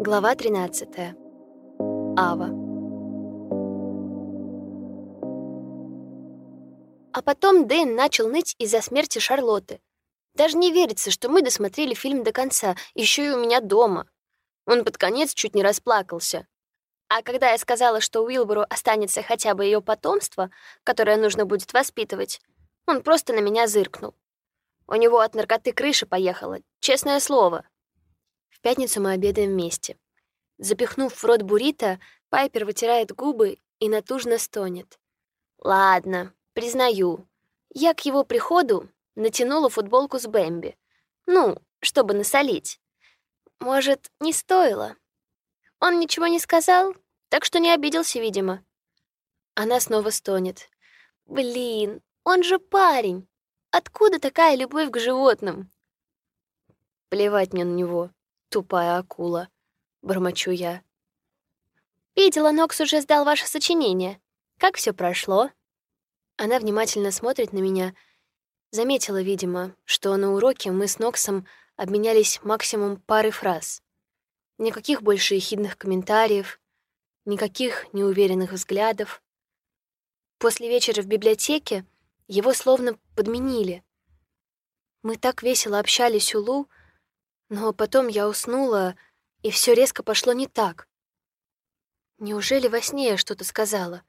Глава 13. Ава. А потом Дэн начал ныть из-за смерти Шарлотты. Даже не верится, что мы досмотрели фильм до конца, еще и у меня дома. Он под конец чуть не расплакался. А когда я сказала, что Уилбору останется хотя бы ее потомство, которое нужно будет воспитывать, он просто на меня зыркнул. У него от наркоты крыша поехала, честное слово. В пятницу мы обедаем вместе. Запихнув в рот буррито, Пайпер вытирает губы и натужно стонет. «Ладно, признаю. Я к его приходу натянула футболку с Бэмби. Ну, чтобы насолить. Может, не стоило?» Он ничего не сказал, так что не обиделся, видимо. Она снова стонет. «Блин, он же парень. Откуда такая любовь к животным?» Плевать мне на него тупая акула», — бормочу я. «Видела, Нокс уже сдал ваше сочинение. Как все прошло?» Она внимательно смотрит на меня. Заметила, видимо, что на уроке мы с Ноксом обменялись максимум парой фраз. Никаких больше ехидных комментариев, никаких неуверенных взглядов. После вечера в библиотеке его словно подменили. Мы так весело общались у Лу, но потом я уснула, и все резко пошло не так. Неужели во сне я что-то сказала?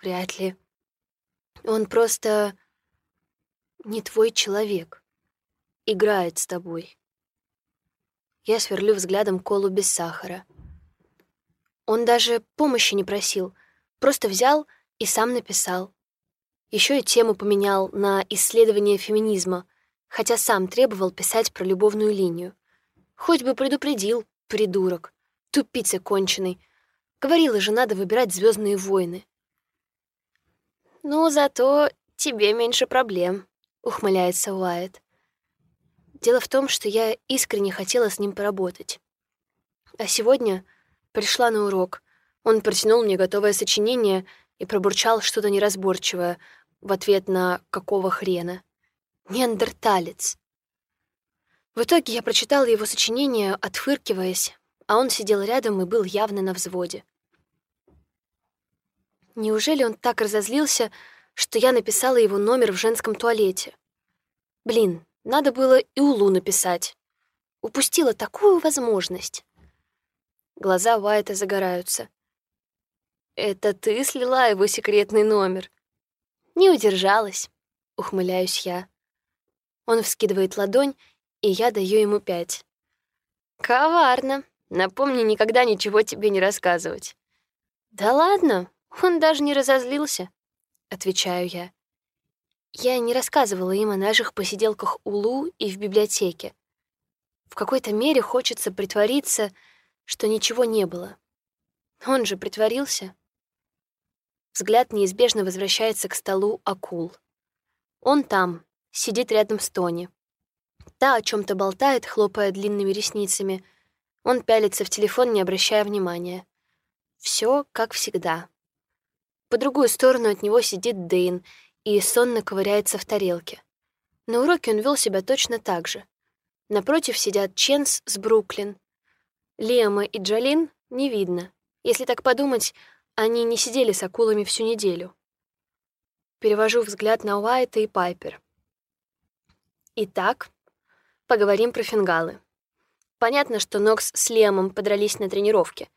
Вряд ли. Он просто не твой человек. Играет с тобой. Я сверлю взглядом колу без сахара. Он даже помощи не просил, просто взял и сам написал. Еще и тему поменял на исследование феминизма — хотя сам требовал писать про любовную линию. Хоть бы предупредил, придурок, тупица конченый. Говорила же, надо выбирать звездные войны. «Ну, зато тебе меньше проблем», — ухмыляется Уайт. Дело в том, что я искренне хотела с ним поработать. А сегодня пришла на урок. Он протянул мне готовое сочинение и пробурчал что-то неразборчивое в ответ на «какого хрена?». Неандерталец. В итоге я прочитала его сочинение, отфыркиваясь, а он сидел рядом и был явно на взводе. Неужели он так разозлился, что я написала его номер в женском туалете? Блин, надо было и Улу написать. Упустила такую возможность. Глаза Уайта загораются. «Это ты слила его секретный номер?» «Не удержалась», — ухмыляюсь я. Он вскидывает ладонь, и я даю ему пять. «Коварно. Напомни никогда ничего тебе не рассказывать». «Да ладно, он даже не разозлился», — отвечаю я. Я не рассказывала им о наших посиделках у Лу и в библиотеке. В какой-то мере хочется притвориться, что ничего не было. Он же притворился. Взгляд неизбежно возвращается к столу акул. Он там, сидит рядом с Тони. Та о чем то болтает, хлопая длинными ресницами. Он пялится в телефон, не обращая внимания. Все как всегда. По другую сторону от него сидит Дейн и сонно ковыряется в тарелке. На уроке он вел себя точно так же. Напротив сидят Ченс с Бруклин. Лиама и Джалин не видно. Если так подумать, они не сидели с акулами всю неделю. Перевожу взгляд на Уайта и Пайпер. Итак, поговорим про фингалы. Понятно, что Нокс с Лемом подрались на тренировке.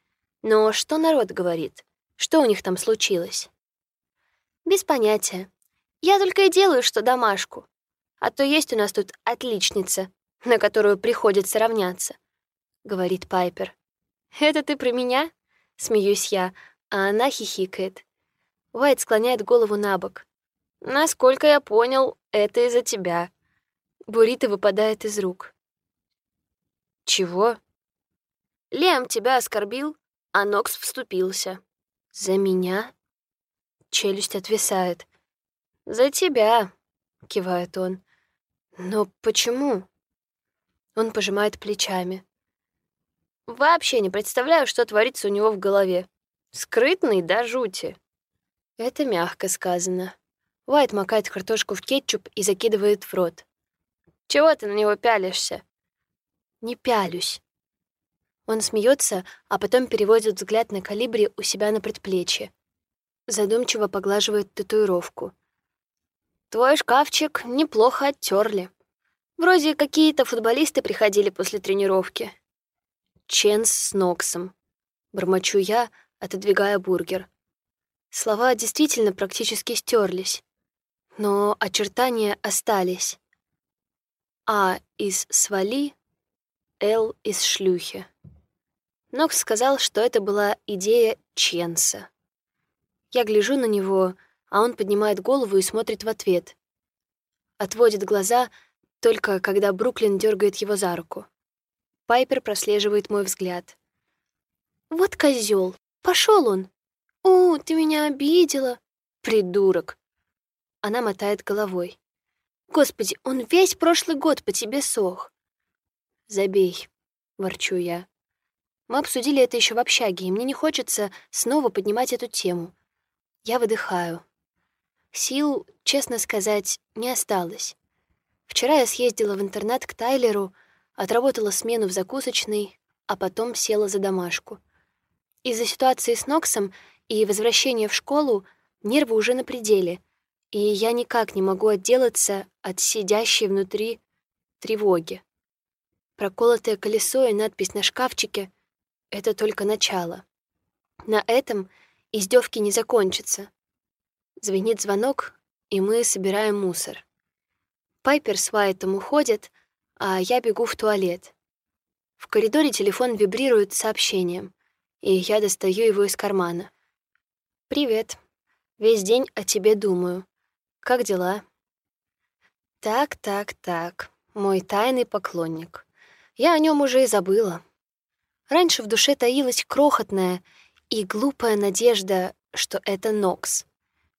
Но что народ говорит? Что у них там случилось? Без понятия. Я только и делаю, что домашку. А то есть у нас тут отличница, на которую приходится равняться, — говорит Пайпер. «Это ты про меня?» — смеюсь я, а она хихикает. Уайт склоняет голову на бок. «Насколько я понял, это из-за тебя», Буррито выпадает из рук. «Чего?» «Лем тебя оскорбил, а Нокс вступился». «За меня?» Челюсть отвисает. «За тебя», — кивает он. «Но почему?» Он пожимает плечами. «Вообще не представляю, что творится у него в голове. Скрытный до жути». Это мягко сказано. Уайт макает картошку в кетчуп и закидывает в рот. Чего ты на него пялишься?» «Не пялюсь». Он смеется, а потом переводит взгляд на калибри у себя на предплечье. Задумчиво поглаживает татуировку. «Твой шкафчик неплохо оттерли. Вроде какие-то футболисты приходили после тренировки». Ченс с Ноксом. Бормочу я, отодвигая бургер. Слова действительно практически стерлись, но очертания остались. А из «свали», «Л» из «шлюхи». Нокс сказал, что это была идея Ченса. Я гляжу на него, а он поднимает голову и смотрит в ответ. Отводит глаза только когда Бруклин дергает его за руку. Пайпер прослеживает мой взгляд. «Вот козел, пошел он! О, ты меня обидела! Придурок!» Она мотает головой. «Господи, он весь прошлый год по тебе сох!» «Забей», — ворчу я. Мы обсудили это еще в общаге, и мне не хочется снова поднимать эту тему. Я выдыхаю. Сил, честно сказать, не осталось. Вчера я съездила в интернат к Тайлеру, отработала смену в закусочной, а потом села за домашку. Из-за ситуации с Ноксом и возвращения в школу нервы уже на пределе, и я никак не могу отделаться от сидящей внутри тревоги. Проколотое колесо и надпись на шкафчике — это только начало. На этом издевки не закончатся. Звенит звонок, и мы собираем мусор. Пайпер с Уайтом уходят, а я бегу в туалет. В коридоре телефон вибрирует сообщением, и я достаю его из кармана. «Привет. Весь день о тебе думаю. Как дела?» «Так, так, так. Мой тайный поклонник. Я о нем уже и забыла. Раньше в душе таилась крохотная и глупая надежда, что это Нокс.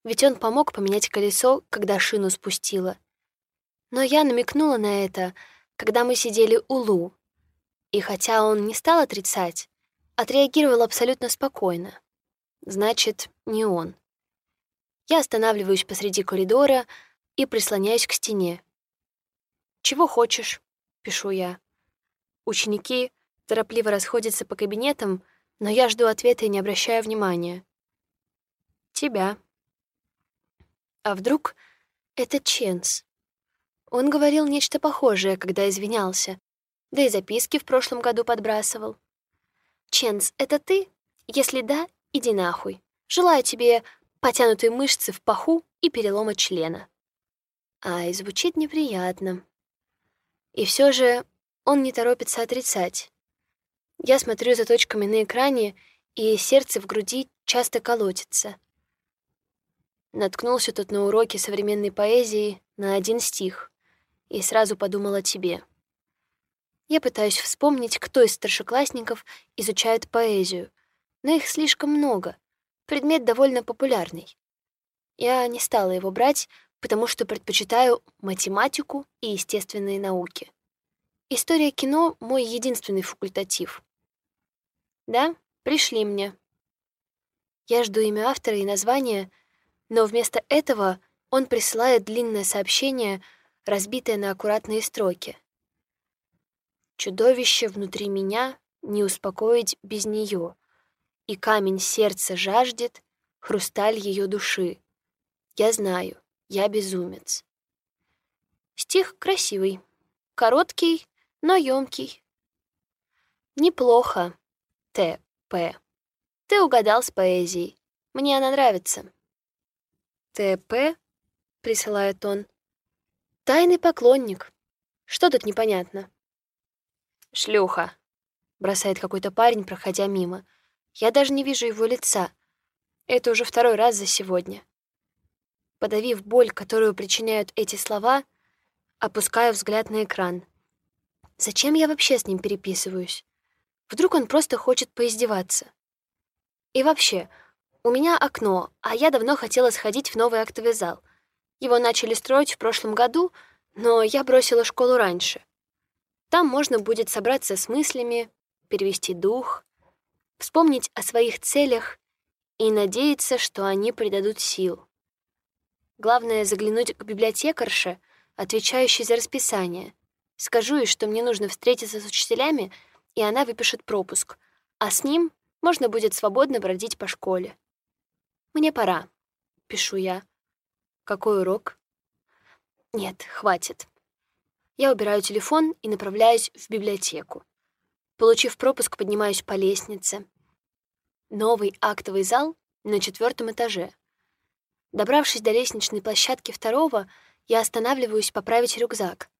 Ведь он помог поменять колесо, когда шину спустила. Но я намекнула на это, когда мы сидели у Лу. И хотя он не стал отрицать, отреагировал абсолютно спокойно. Значит, не он. Я останавливаюсь посреди коридора и прислоняюсь к стене. «Чего хочешь?» — пишу я. Ученики торопливо расходятся по кабинетам, но я жду ответа и не обращаю внимания. Тебя. А вдруг это Ченс? Он говорил нечто похожее, когда извинялся, да и записки в прошлом году подбрасывал. «Ченс, это ты? Если да, иди нахуй. Желаю тебе потянутой мышцы в паху и перелома члена». Ай, звучит неприятно. И все же он не торопится отрицать. Я смотрю за точками на экране, и сердце в груди часто колотится. Наткнулся тут на уроке современной поэзии на один стих и сразу подумал о тебе. Я пытаюсь вспомнить, кто из старшеклассников изучает поэзию, но их слишком много. Предмет довольно популярный. Я не стала его брать, потому что предпочитаю математику и естественные науки. История кино — мой единственный факультатив. Да, пришли мне. Я жду имя автора и название, но вместо этого он присылает длинное сообщение, разбитое на аккуратные строки. Чудовище внутри меня не успокоить без нее, и камень сердца жаждет, хрусталь ее души. Я знаю, я безумец. Стих красивый, короткий, но ёмкий. Неплохо, Т.П. Ты угадал с поэзией. Мне она нравится. Т.П. присылает он. Тайный поклонник. Что тут непонятно? Шлюха, бросает какой-то парень, проходя мимо. Я даже не вижу его лица. Это уже второй раз за сегодня. Подавив боль, которую причиняют эти слова, опускаю взгляд на экран. Зачем я вообще с ним переписываюсь? Вдруг он просто хочет поиздеваться. И вообще, у меня окно, а я давно хотела сходить в новый актовый зал. Его начали строить в прошлом году, но я бросила школу раньше. Там можно будет собраться с мыслями, перевести дух, вспомнить о своих целях и надеяться, что они придадут сил. Главное — заглянуть к библиотекарше, отвечающей за расписание. Скажу ей, что мне нужно встретиться с учителями — и она выпишет пропуск, а с ним можно будет свободно бродить по школе. «Мне пора», — пишу я. «Какой урок?» «Нет, хватит». Я убираю телефон и направляюсь в библиотеку. Получив пропуск, поднимаюсь по лестнице. Новый актовый зал на четвертом этаже. Добравшись до лестничной площадки второго, я останавливаюсь поправить рюкзак.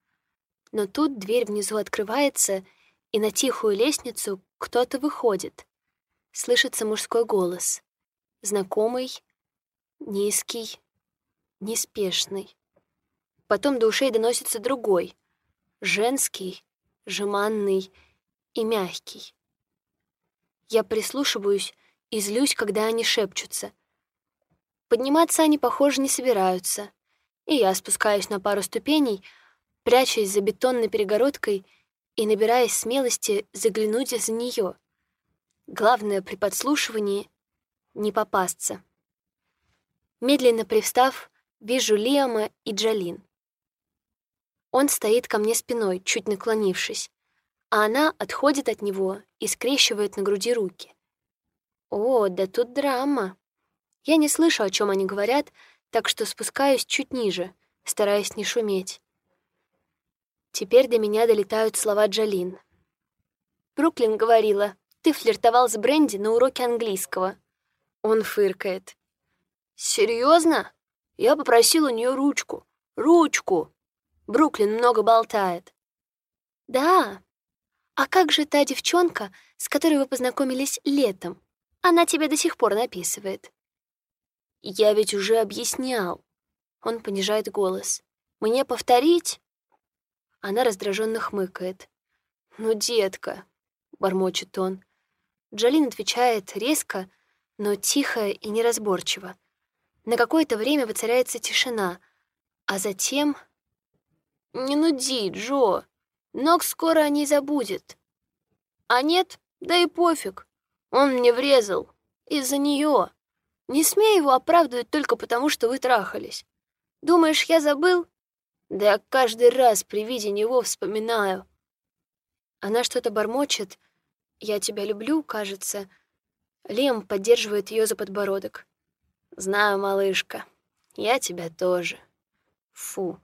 Но тут дверь внизу открывается, и на тихую лестницу кто-то выходит. Слышится мужской голос. Знакомый, низкий, неспешный. Потом до ушей доносится другой, женский, жеманный и мягкий. Я прислушиваюсь и злюсь, когда они шепчутся. Подниматься они, похоже, не собираются, и я спускаюсь на пару ступеней, прячась за бетонной перегородкой и набираясь смелости заглянуть за нее. Главное при подслушивании — не попасться. Медленно привстав, вижу Лиама и Джалин. Он стоит ко мне спиной, чуть наклонившись, а она отходит от него и скрещивает на груди руки. О, да тут драма. Я не слышу, о чем они говорят, так что спускаюсь чуть ниже, стараясь не шуметь. Теперь до меня долетают слова Джалин. Бруклин говорила, ты флиртовал с Бренди на уроке английского. Он фыркает. Серьезно? Я попросил у нее ручку. Ручку! Бруклин много болтает. Да. А как же та девчонка, с которой вы познакомились летом? Она тебе до сих пор написывает. Я ведь уже объяснял. Он понижает голос. Мне повторить? Она раздраженно хмыкает. Ну, детка, бормочет он. Джалин отвечает резко, но тихо и неразборчиво. На какое-то время воцаряется тишина, а затем... «Не нуди, Джо. Ног скоро о ней забудет». «А нет, да и пофиг. Он мне врезал. Из-за нее. Не смей его оправдывать только потому, что вы трахались. Думаешь, я забыл? Да я каждый раз при виде него вспоминаю. Она что-то бормочет. Я тебя люблю, кажется. Лем поддерживает ее за подбородок. Знаю, малышка. Я тебя тоже. Фу.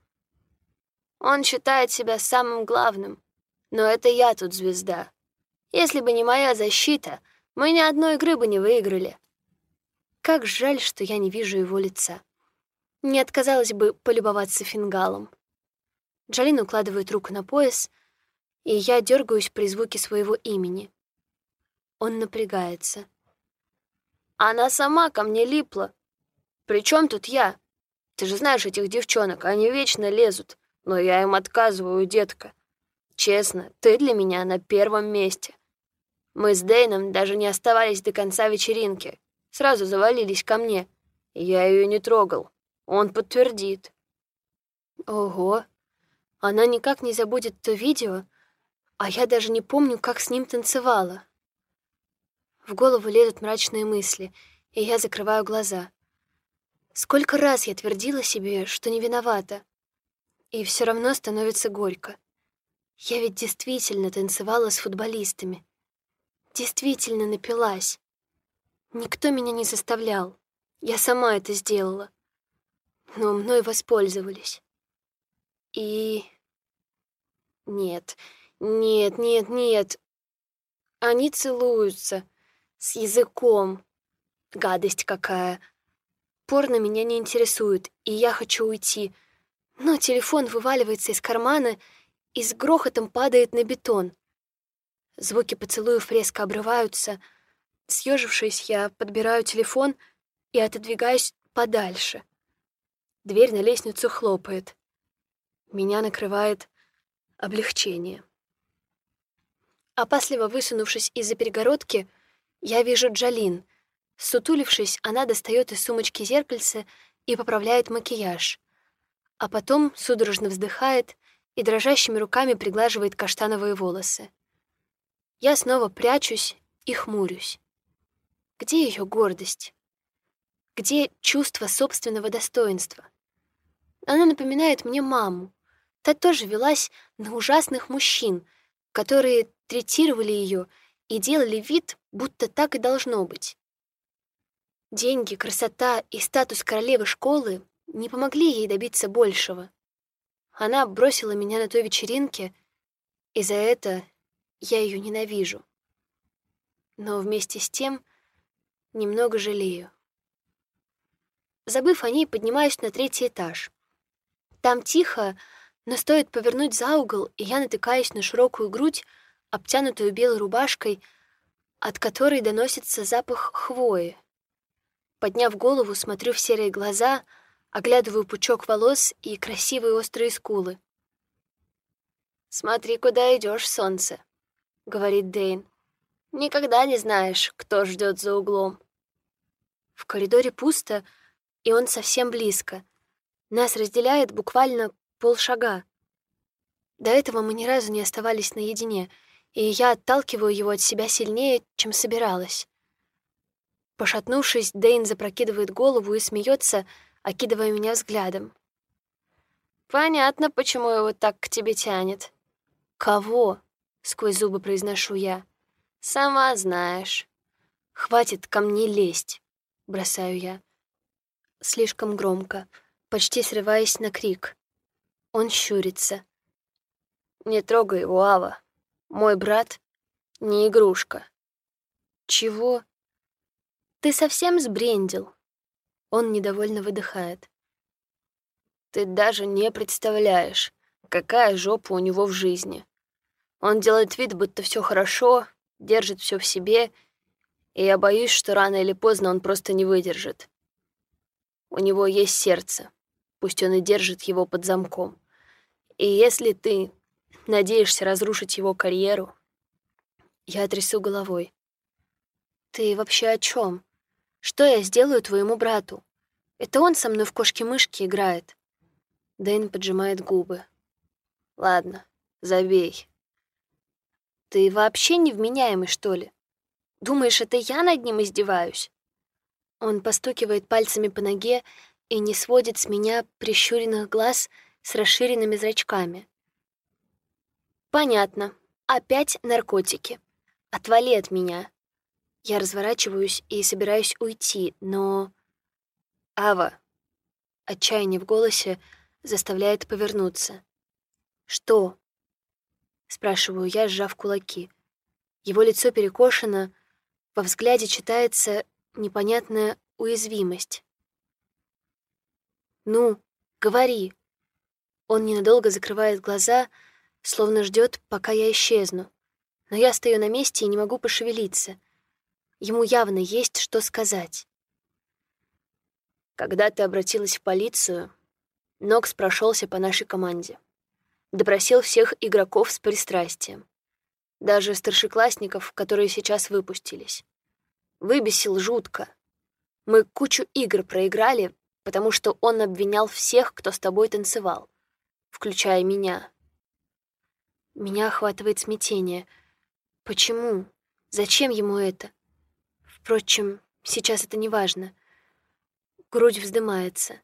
Он считает себя самым главным. Но это я тут звезда. Если бы не моя защита, мы ни одной игры бы не выиграли. Как жаль, что я не вижу его лица. Не отказалась бы полюбоваться фингалом. Джалин укладывает руку на пояс, и я дергаюсь при звуке своего имени. Он напрягается. Она сама ко мне липла. При чем тут я? Ты же знаешь этих девчонок, они вечно лезут, но я им отказываю, детка. Честно, ты для меня на первом месте. Мы с Дейном даже не оставались до конца вечеринки, сразу завалились ко мне. Я ее не трогал. Он подтвердит. Ого. Она никак не забудет то видео, а я даже не помню, как с ним танцевала. В голову лезут мрачные мысли, и я закрываю глаза. Сколько раз я твердила себе, что не виновата, и все равно становится горько. Я ведь действительно танцевала с футболистами. Действительно напилась. Никто меня не заставлял. Я сама это сделала. Но мной воспользовались. И... Нет, нет, нет, нет. Они целуются. С языком. Гадость какая. Порно меня не интересует, и я хочу уйти. Но телефон вываливается из кармана и с грохотом падает на бетон. Звуки поцелуев резко обрываются — Съежившись, я подбираю телефон и отодвигаюсь подальше. Дверь на лестницу хлопает. Меня накрывает облегчение. Опасливо высунувшись из-за перегородки, я вижу Джалин. Сутулившись, она достает из сумочки зеркальце и поправляет макияж. А потом судорожно вздыхает и дрожащими руками приглаживает каштановые волосы. Я снова прячусь и хмурюсь. Где ее гордость? Где чувство собственного достоинства? Она напоминает мне маму. Та тоже велась на ужасных мужчин, которые третировали ее и делали вид, будто так и должно быть. Деньги, красота и статус королевы школы не помогли ей добиться большего. Она бросила меня на той вечеринке, и за это я ее ненавижу. Но вместе с тем немного жалею. Забыв о ней, поднимаюсь на третий этаж. Там тихо, но стоит повернуть за угол, и я натыкаюсь на широкую грудь, обтянутую белой рубашкой, от которой доносится запах хвои. Подняв голову, смотрю в серые глаза, оглядываю пучок волос и красивые острые скулы. «Смотри, куда идешь, солнце», — говорит Дейн. «Никогда не знаешь, кто ждет за углом». В коридоре пусто, и он совсем близко. Нас разделяет буквально полшага. До этого мы ни разу не оставались наедине, и я отталкиваю его от себя сильнее, чем собиралась. Пошатнувшись, Дейн запрокидывает голову и смеется, окидывая меня взглядом. «Понятно, почему его так к тебе тянет». «Кого?» — сквозь зубы произношу я. «Сама знаешь». «Хватит ко мне лезть», — бросаю я. Слишком громко, почти срываясь на крик. Он щурится. «Не трогай его, Ава. Мой брат — не игрушка». «Чего?» Ты совсем сбрендил?» Он недовольно выдыхает. «Ты даже не представляешь, какая жопа у него в жизни. Он делает вид, будто все хорошо, держит все в себе, и я боюсь, что рано или поздно он просто не выдержит. У него есть сердце, пусть он и держит его под замком. И если ты надеешься разрушить его карьеру, я трясу головой. Ты вообще о чем? Что я сделаю твоему брату? Это он со мной в кошки-мышки играет. Дэйн поджимает губы. Ладно, забей. Ты вообще невменяемый, что ли? Думаешь, это я над ним издеваюсь? Он постукивает пальцами по ноге и не сводит с меня прищуренных глаз с расширенными зрачками. Понятно. Опять наркотики. Отвали от меня. Я разворачиваюсь и собираюсь уйти, но... «Ава!» Отчаяние в голосе заставляет повернуться. «Что?» Спрашиваю я, сжав кулаки. Его лицо перекошено, во взгляде читается непонятная уязвимость. «Ну, говори!» Он ненадолго закрывает глаза, словно ждет, пока я исчезну. Но я стою на месте и не могу пошевелиться — Ему явно есть что сказать. Когда ты обратилась в полицию, Нокс прошелся по нашей команде. Допросил всех игроков с пристрастием. Даже старшеклассников, которые сейчас выпустились. Выбесил жутко. Мы кучу игр проиграли, потому что он обвинял всех, кто с тобой танцевал, включая меня. Меня охватывает смятение. Почему? Зачем ему это? Впрочем, сейчас это не важно. Грудь вздымается.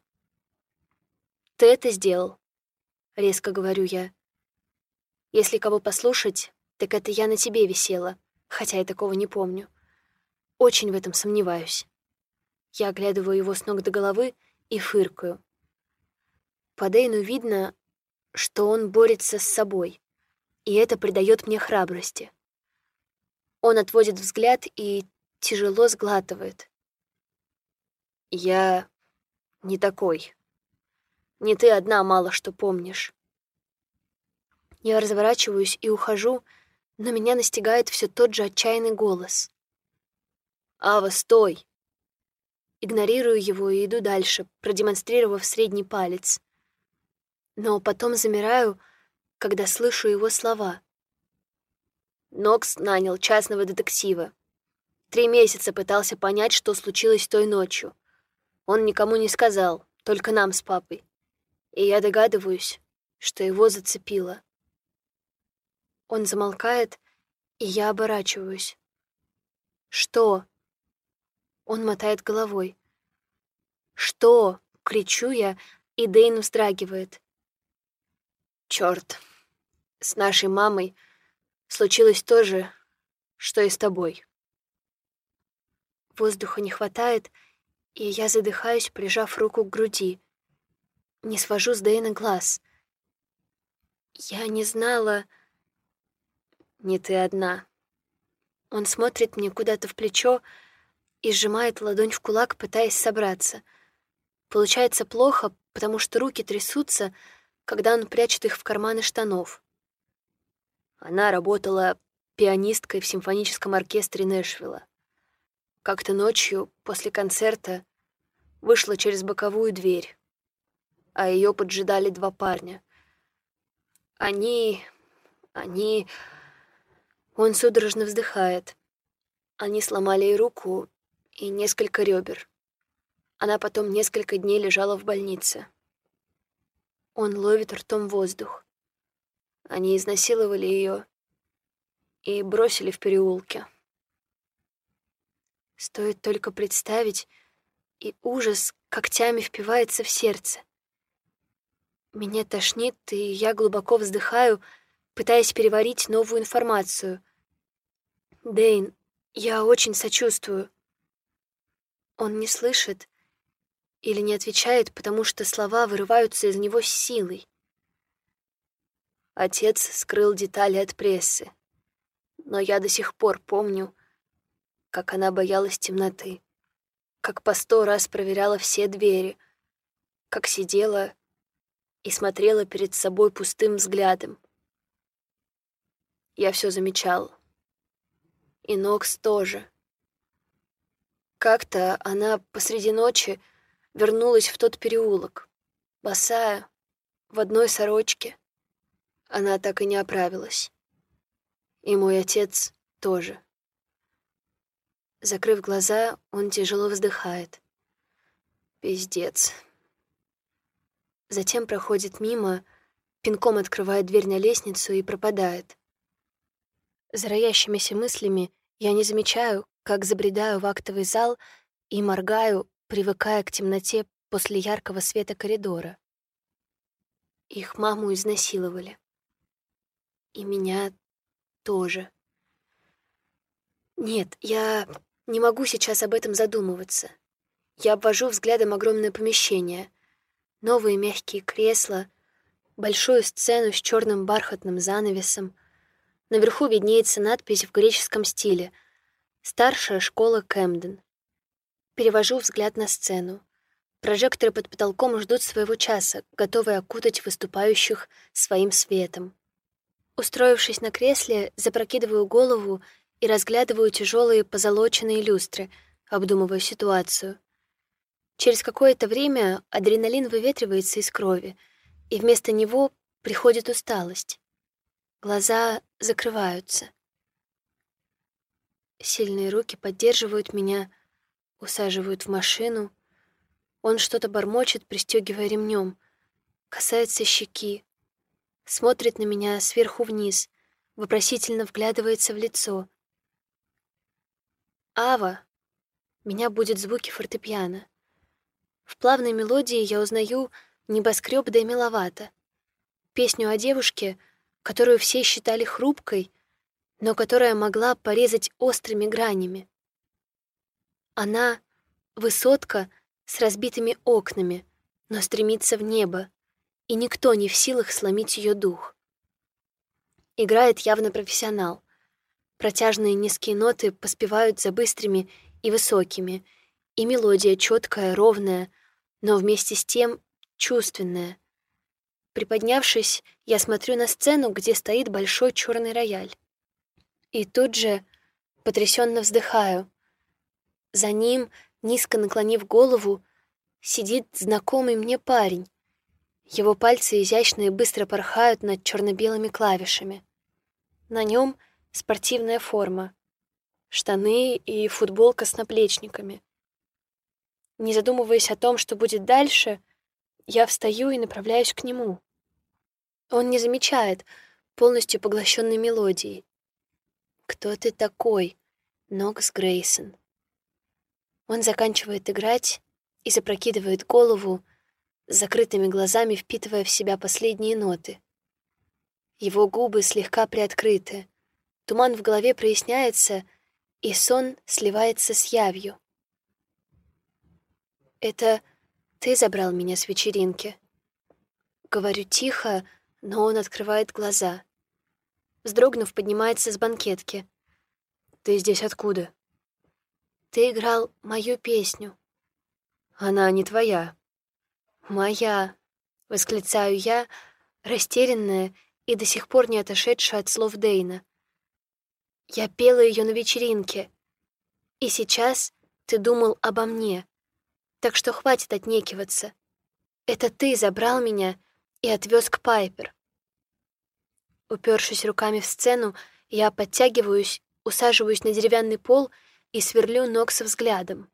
«Ты это сделал», — резко говорю я. «Если кого послушать, так это я на тебе висела, хотя я такого не помню. Очень в этом сомневаюсь». Я оглядываю его с ног до головы и фыркаю. По Дейну видно, что он борется с собой, и это придает мне храбрости. Он отводит взгляд и тяжело сглатывает. «Я не такой. Не ты одна мало что помнишь». Я разворачиваюсь и ухожу, но меня настигает все тот же отчаянный голос. «Ава, стой!» Игнорирую его и иду дальше, продемонстрировав средний палец. Но потом замираю, когда слышу его слова. Нокс нанял частного детектива. Три месяца пытался понять, что случилось той ночью. Он никому не сказал, только нам с папой. И я догадываюсь, что его зацепило. Он замолкает, и я оборачиваюсь. «Что?» Он мотает головой. «Что?» — кричу я, и Дейн вздрагивает. «Чёрт! С нашей мамой Случилось то же, что и с тобой. Воздуха не хватает, и я задыхаюсь, прижав руку к груди. Не свожу с Дэйна глаз. Я не знала... Не ты одна. Он смотрит мне куда-то в плечо и сжимает ладонь в кулак, пытаясь собраться. Получается плохо, потому что руки трясутся, когда он прячет их в карманы штанов. Она работала пианисткой в симфоническом оркестре Нэшвилла. Как-то ночью, после концерта, вышла через боковую дверь, а ее поджидали два парня. Они... они... Он судорожно вздыхает. Они сломали ей руку и несколько ребер. Она потом несколько дней лежала в больнице. Он ловит ртом воздух. Они изнасиловали ее и бросили в переулке. Стоит только представить, и ужас когтями впивается в сердце. Меня тошнит, и я глубоко вздыхаю, пытаясь переварить новую информацию. Дейн, я очень сочувствую. Он не слышит или не отвечает, потому что слова вырываются из него силой. Отец скрыл детали от прессы, но я до сих пор помню, как она боялась темноты, как по сто раз проверяла все двери, как сидела и смотрела перед собой пустым взглядом. Я все замечал. И Нокс тоже. Как-то она посреди ночи вернулась в тот переулок, босая, в одной сорочке. Она так и не оправилась. И мой отец тоже. Закрыв глаза, он тяжело вздыхает. Пиздец. Затем проходит мимо, пинком открывает дверь на лестницу и пропадает. За мыслями я не замечаю, как забредаю в актовый зал и моргаю, привыкая к темноте после яркого света коридора. Их маму изнасиловали. И меня тоже. Нет, я не могу сейчас об этом задумываться. Я обвожу взглядом огромное помещение. Новые мягкие кресла, большую сцену с черным бархатным занавесом. Наверху виднеется надпись в греческом стиле «Старшая школа Кэмден». Перевожу взгляд на сцену. Прожекторы под потолком ждут своего часа, готовые окутать выступающих своим светом. Устроившись на кресле, запрокидываю голову и разглядываю тяжелые позолоченные люстры, обдумывая ситуацию. Через какое-то время адреналин выветривается из крови, и вместо него приходит усталость. Глаза закрываются. Сильные руки поддерживают меня, усаживают в машину. Он что-то бормочет, пристегивая ремнем, касается щеки, смотрит на меня сверху вниз, вопросительно вглядывается в лицо. «Ава!» Меня будет звуки фортепиано. В плавной мелодии я узнаю небоскреб Дэми Ловато, песню о девушке, которую все считали хрупкой, но которая могла порезать острыми гранями. Она — высотка с разбитыми окнами, но стремится в небо, и никто не в силах сломить ее дух. Играет явно профессионал. Протяжные низкие ноты поспевают за быстрыми и высокими, и мелодия четкая, ровная, но вместе с тем чувственная. Приподнявшись, я смотрю на сцену, где стоит большой черный рояль. И тут же потрясенно вздыхаю. За ним, низко наклонив голову, сидит знакомый мне парень, его пальцы изящно и быстро порхают над черно-белыми клавишами. На нем спортивная форма, штаны и футболка с наплечниками. Не задумываясь о том, что будет дальше, я встаю и направляюсь к нему. Он не замечает, полностью поглощенной мелодией. «Кто ты такой?» Нокс Грейсон. Он заканчивает играть и запрокидывает голову, с закрытыми глазами впитывая в себя последние ноты. Его губы слегка приоткрыты, Туман в голове проясняется, и сон сливается с явью. «Это ты забрал меня с вечеринки?» Говорю тихо, но он открывает глаза. Вздрогнув, поднимается с банкетки. «Ты здесь откуда?» «Ты играл мою песню». «Она не твоя». «Моя», — восклицаю я, растерянная и до сих пор не отошедшая от слов Дейна. «Я пела ее на вечеринке, и сейчас ты думал обо мне, так что хватит отнекиваться. Это ты забрал меня и отвез к Пайпер». Упершись руками в сцену, я подтягиваюсь, усаживаюсь на деревянный пол и сверлю ног со взглядом.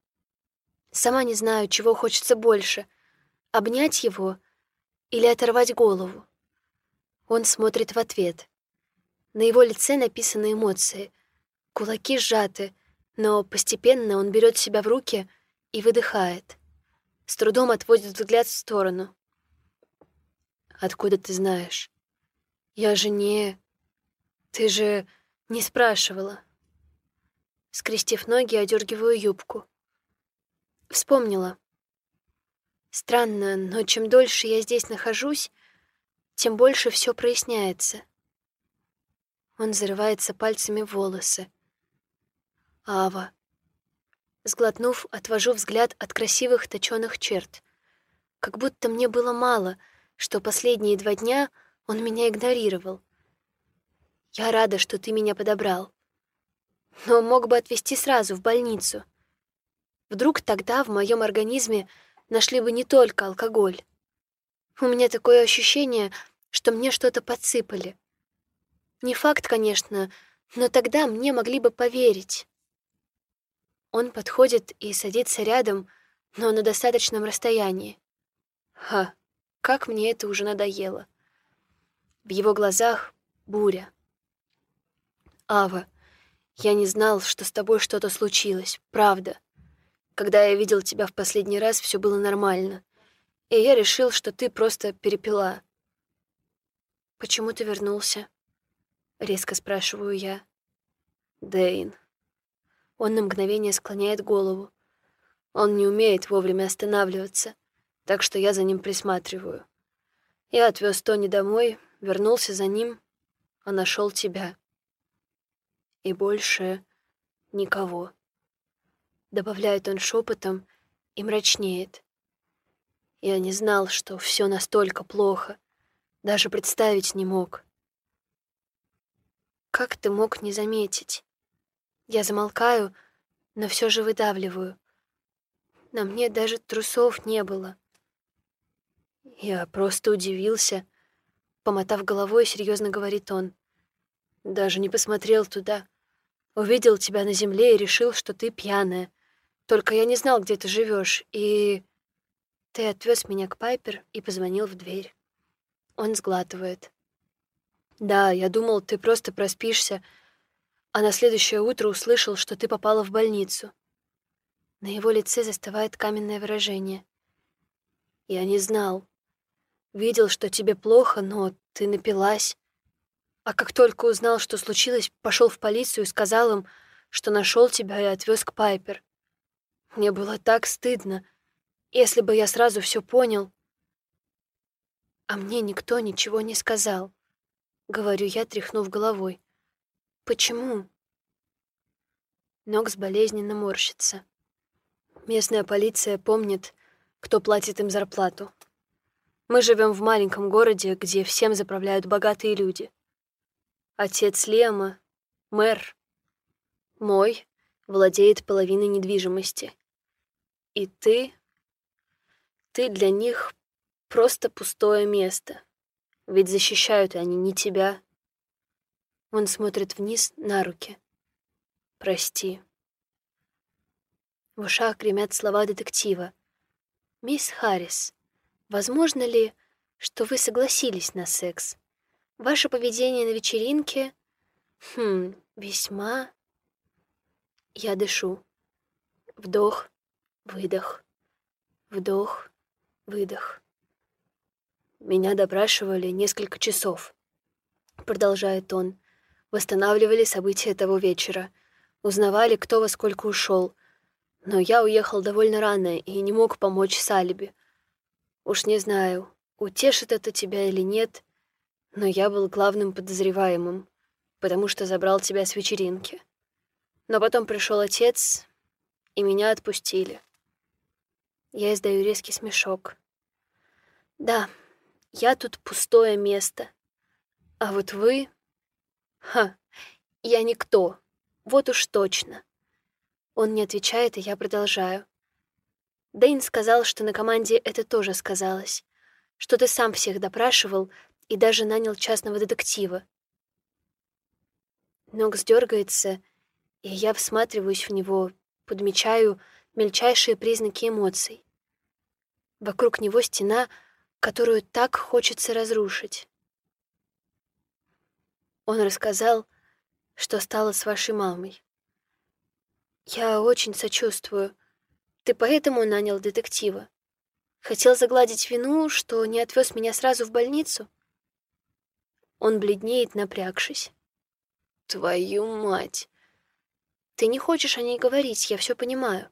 Сама не знаю, чего хочется больше — обнять его или оторвать голову. Он смотрит в ответ. На его лице написаны эмоции. Кулаки сжаты, но постепенно он берет себя в руки и выдыхает. С трудом отводит взгляд в сторону. «Откуда ты знаешь?» «Я же не... Ты же не спрашивала». Скрестив ноги, одергиваю юбку. Вспомнила. Странно, но чем дольше я здесь нахожусь, тем больше все проясняется. Он зарывается пальцами в волосы. Ава. Сглотнув, отвожу взгляд от красивых точёных черт. Как будто мне было мало, что последние два дня он меня игнорировал. Я рада, что ты меня подобрал. Но мог бы отвезти сразу в больницу. Вдруг тогда в моем организме нашли бы не только алкоголь. У меня такое ощущение, что мне что-то подсыпали. Не факт, конечно, но тогда мне могли бы поверить. Он подходит и садится рядом, но на достаточном расстоянии. Ха, как мне это уже надоело. В его глазах буря. Ава, я не знал, что с тобой что-то случилось, правда. Когда я видел тебя в последний раз, все было нормально. И я решил, что ты просто перепила. «Почему ты вернулся?» — резко спрашиваю я. Дэйн. Он на мгновение склоняет голову. Он не умеет вовремя останавливаться, так что я за ним присматриваю. Я отвез Тони домой, вернулся за ним, а нашел тебя. И больше никого добавляет он шепотом и мрачнеет. Я не знал, что все настолько плохо, даже представить не мог. Как ты мог не заметить? Я замолкаю, но все же выдавливаю. На мне даже трусов не было. Я просто удивился. Помотав головой, серьезно говорит он. Даже не посмотрел туда. Увидел тебя на земле и решил, что ты пьяная. Только я не знал, где ты живешь, и... Ты отвез меня к Пайпер и позвонил в дверь. Он сглатывает. Да, я думал, ты просто проспишься, а на следующее утро услышал, что ты попала в больницу. На его лице застывает каменное выражение. Я не знал. Видел, что тебе плохо, но ты напилась. А как только узнал, что случилось, пошел в полицию и сказал им, что нашел тебя и отвез к Пайпер. Мне было так стыдно. Если бы я сразу все понял. А мне никто ничего не сказал. Говорю я, тряхнув головой. Почему? Нокс болезненно морщится. Местная полиция помнит, кто платит им зарплату. Мы живем в маленьком городе, где всем заправляют богатые люди. Отец Лема, мэр, мой, владеет половиной недвижимости. И ты... Ты для них просто пустое место. Ведь защищают они не тебя. Он смотрит вниз на руки. Прости. В ушах гремят слова детектива. «Мисс Харрис, возможно ли, что вы согласились на секс? Ваше поведение на вечеринке... Хм, весьма...» Я дышу. Вдох, Выдох, вдох, выдох. Меня допрашивали несколько часов, продолжает он. Восстанавливали события того вечера, узнавали, кто во сколько ушел. Но я уехал довольно рано и не мог помочь с. Уж не знаю, утешит это тебя или нет, но я был главным подозреваемым, потому что забрал тебя с вечеринки. Но потом пришел отец, и меня отпустили. Я издаю резкий смешок. Да, я тут пустое место. А вот вы... Ха, я никто. Вот уж точно. Он не отвечает, и я продолжаю. Дэйн сказал, что на команде это тоже сказалось, что ты сам всех допрашивал и даже нанял частного детектива. Нокс дергается, и я всматриваюсь в него, подмечаю мельчайшие признаки эмоций. Вокруг него стена, которую так хочется разрушить. Он рассказал, что стало с вашей мамой. Я очень сочувствую. Ты поэтому нанял детектива? Хотел загладить вину, что не отвез меня сразу в больницу? Он бледнеет, напрягшись. Твою мать! Ты не хочешь о ней говорить, я все понимаю.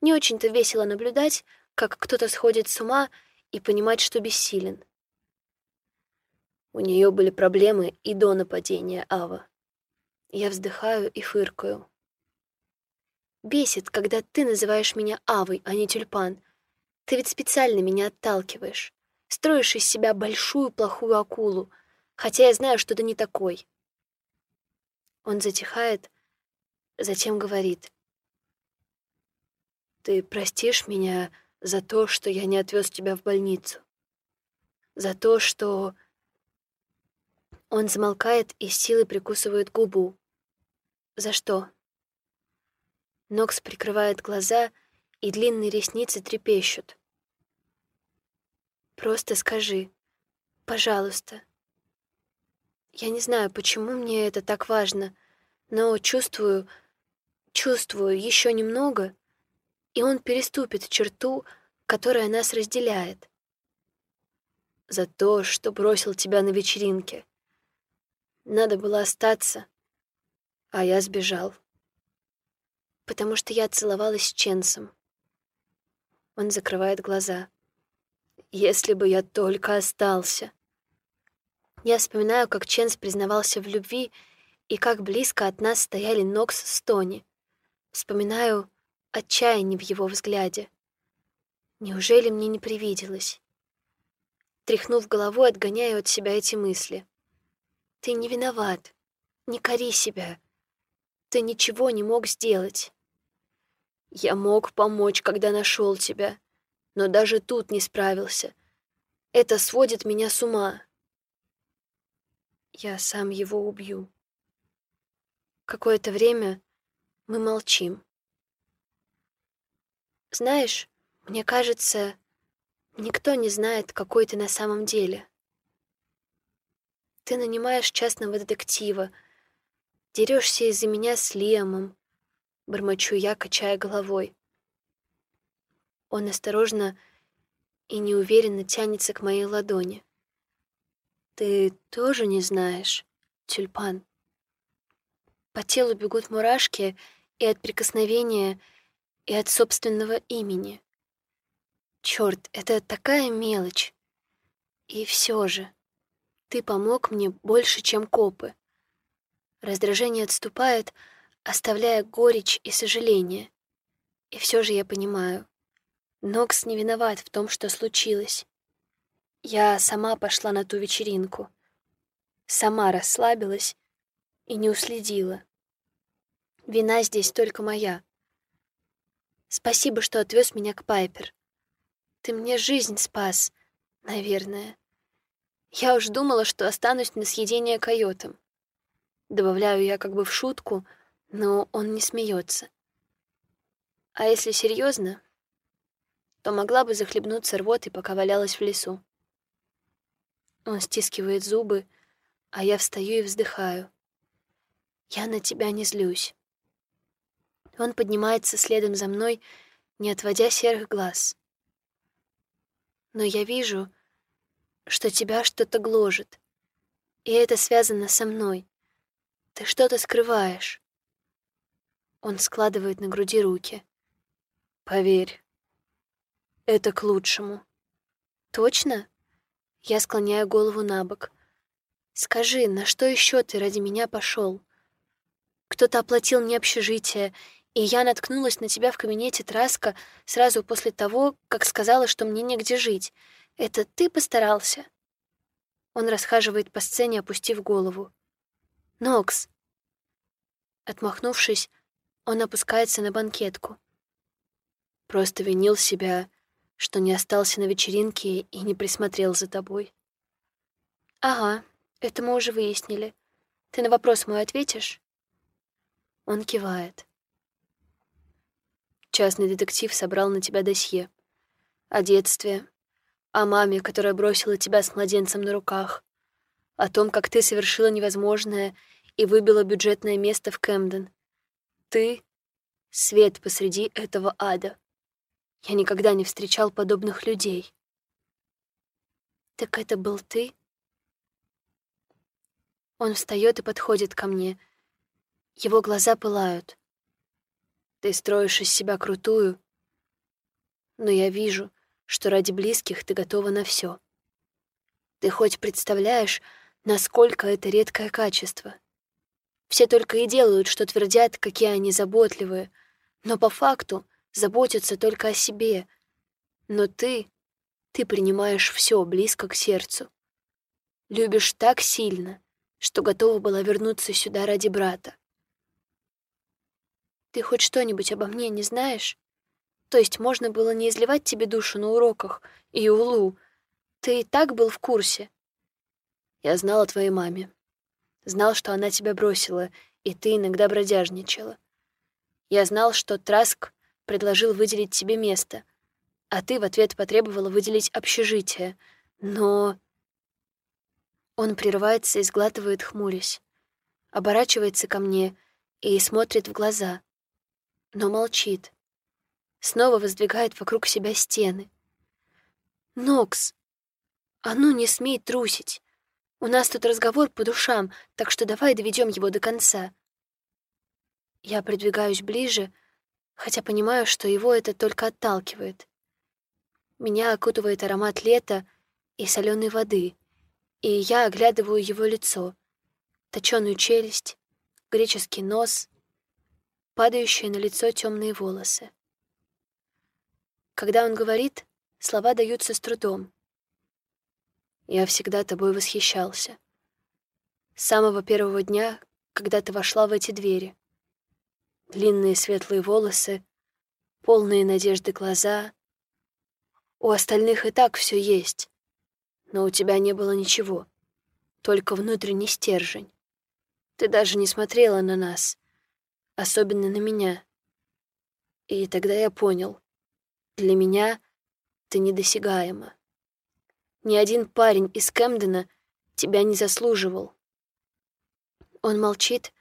Не очень-то весело наблюдать, как кто-то сходит с ума и понимать, что бессилен. У нее были проблемы и до нападения Ава. Я вздыхаю и фыркаю. Бесит, когда ты называешь меня Авой, а не тюльпан. Ты ведь специально меня отталкиваешь. Строишь из себя большую плохую акулу, хотя я знаю, что ты не такой. Он затихает, затем говорит. Ты простишь меня за то, что я не отвез тебя в больницу? За то, что... Он замолкает и с силой прикусывает губу. За что? Нокс прикрывает глаза, и длинные ресницы трепещут. Просто скажи, пожалуйста. Я не знаю, почему мне это так важно, но чувствую, чувствую еще немного, и он переступит черту, которая нас разделяет. За то, что бросил тебя на вечеринке. Надо было остаться, а я сбежал. Потому что я целовалась с Ченсом. Он закрывает глаза. Если бы я только остался. Я вспоминаю, как Ченс признавался в любви и как близко от нас стояли Нокс с Тони. Вспоминаю отчаяние в его взгляде. Неужели мне не привиделось? Тряхнув головой, отгоняю от себя эти мысли. Ты не виноват. Не кори себя. Ты ничего не мог сделать. Я мог помочь, когда нашел тебя, но даже тут не справился. Это сводит меня с ума. Я сам его убью. Какое-то время мы молчим. Знаешь, мне кажется, никто не знает, какой ты на самом деле. Ты нанимаешь частного детектива, дерешься из-за меня с Лиамом, бормочу я, качая головой. Он осторожно и неуверенно тянется к моей ладони. Ты тоже не знаешь, тюльпан? По телу бегут мурашки и от прикосновения, и от собственного имени. Черт, это такая мелочь. И все же, ты помог мне больше, чем копы. Раздражение отступает, оставляя горечь и сожаление. И все же я понимаю, Нокс не виноват в том, что случилось. Я сама пошла на ту вечеринку. Сама расслабилась и не уследила. Вина здесь только моя. Спасибо, что отвез меня к Пайпер. Ты мне жизнь спас, наверное. Я уж думала, что останусь на съедение койотом. Добавляю я как бы в шутку, но он не смеется. А если серьезно, то могла бы захлебнуться рвотой, пока валялась в лесу. Он стискивает зубы, а я встаю и вздыхаю. Я на тебя не злюсь. Он поднимается следом за мной, не отводя серых глаз. Но я вижу, что тебя что-то гложет, и это связано со мной. Ты что-то скрываешь. Он складывает на груди руки. Поверь, это к лучшему. Точно? Я склоняю голову на бок. Скажи, на что еще ты ради меня пошел? Кто-то оплатил мне общежитие, и я наткнулась на тебя в кабинете Траска сразу после того, как сказала, что мне негде жить. Это ты постарался?» Он расхаживает по сцене, опустив голову. «Нокс!» Отмахнувшись, он опускается на банкетку. Просто винил себя, что не остался на вечеринке и не присмотрел за тобой. «Ага, это мы уже выяснили. Ты на вопрос мой ответишь?» Он кивает. Частный детектив собрал на тебя досье. О детстве, о маме, которая бросила тебя с младенцем на руках, о том, как ты совершила невозможное и выбила бюджетное место в Кэмден. Ты — свет посреди этого ада. Я никогда не встречал подобных людей. «Так это был ты?» Он встает и подходит ко мне — его глаза пылают. Ты строишь из себя крутую, но я вижу, что ради близких ты готова на все. Ты хоть представляешь, насколько это редкое качество? Все только и делают, что твердят, какие они заботливые, но по факту заботятся только о себе. Но ты, ты принимаешь все близко к сердцу. Любишь так сильно, что готова была вернуться сюда ради брата. Ты хоть что-нибудь обо мне не знаешь? То есть можно было не изливать тебе душу на уроках и улу. Ты и так был в курсе. Я знал о твоей маме. Знал, что она тебя бросила, и ты иногда бродяжничала. Я знал, что Траск предложил выделить тебе место, а ты в ответ потребовала выделить общежитие. Но... Он прерывается и сглатывает, хмурясь. Оборачивается ко мне и смотрит в глаза но молчит. Снова воздвигает вокруг себя стены. «Нокс, а ну не смей трусить. У нас тут разговор по душам, так что давай доведем его до конца». Я придвигаюсь ближе, хотя понимаю, что его это только отталкивает. Меня окутывает аромат лета и соленой воды, и я оглядываю его лицо, точёную челюсть, греческий нос, падающие на лицо темные волосы. Когда он говорит, слова даются с трудом. Я всегда тобой восхищался. С самого первого дня, когда ты вошла в эти двери. Длинные светлые волосы, полные надежды глаза. У остальных и так все есть, но у тебя не было ничего, только внутренний стержень. Ты даже не смотрела на нас, особенно на меня. И тогда я понял, для меня ты недосягаема. Ни один парень из Кэмдена тебя не заслуживал. Он молчит,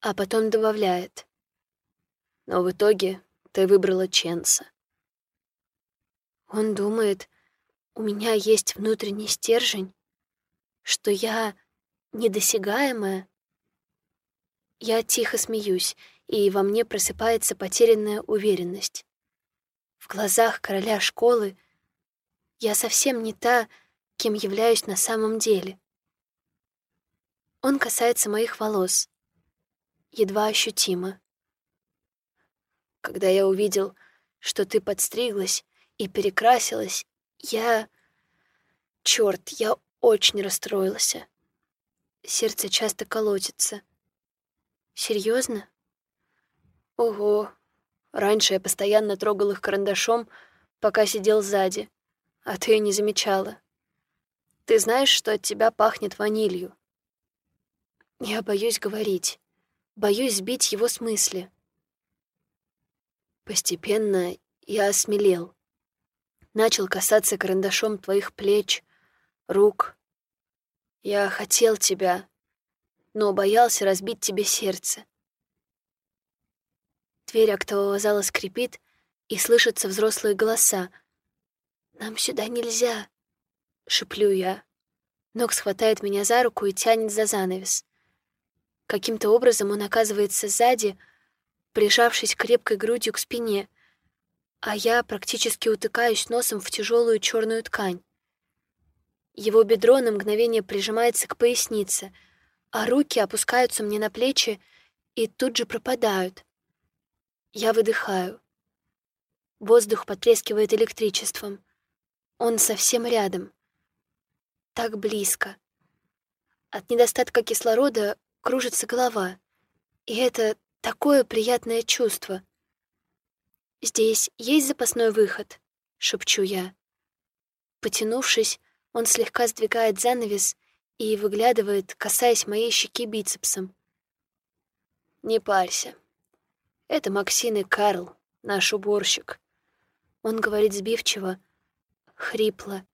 а потом добавляет. Но в итоге ты выбрала Ченса. Он думает, у меня есть внутренний стержень, что я недосягаемая. Я тихо смеюсь, и во мне просыпается потерянная уверенность. В глазах короля школы я совсем не та, кем являюсь на самом деле. Он касается моих волос, едва ощутимо. Когда я увидел, что ты подстриглась и перекрасилась, я... Чёрт, я очень расстроился. Сердце часто колотится. Серьезно? Ого. Раньше я постоянно трогал их карандашом, пока сидел сзади, а ты не замечала. Ты знаешь, что от тебя пахнет ванилью? Я боюсь говорить, боюсь сбить его с мысли. Постепенно я осмелел. Начал касаться карандашом твоих плеч, рук. Я хотел тебя, но боялся разбить тебе сердце. Дверь актового зала скрипит, и слышатся взрослые голоса. «Нам сюда нельзя!» — шеплю я. Нокс хватает меня за руку и тянет за занавес. Каким-то образом он оказывается сзади, прижавшись крепкой грудью к спине, а я практически утыкаюсь носом в тяжелую черную ткань. Его бедро на мгновение прижимается к пояснице, а руки опускаются мне на плечи и тут же пропадают. Я выдыхаю. Воздух потрескивает электричеством. Он совсем рядом. Так близко. От недостатка кислорода кружится голова. И это такое приятное чувство. «Здесь есть запасной выход?» — шепчу я. Потянувшись, он слегка сдвигает занавес и выглядывает, касаясь моей щеки бицепсом. «Не парься. Это Максим и Карл, наш уборщик». Он говорит сбивчиво, хрипло.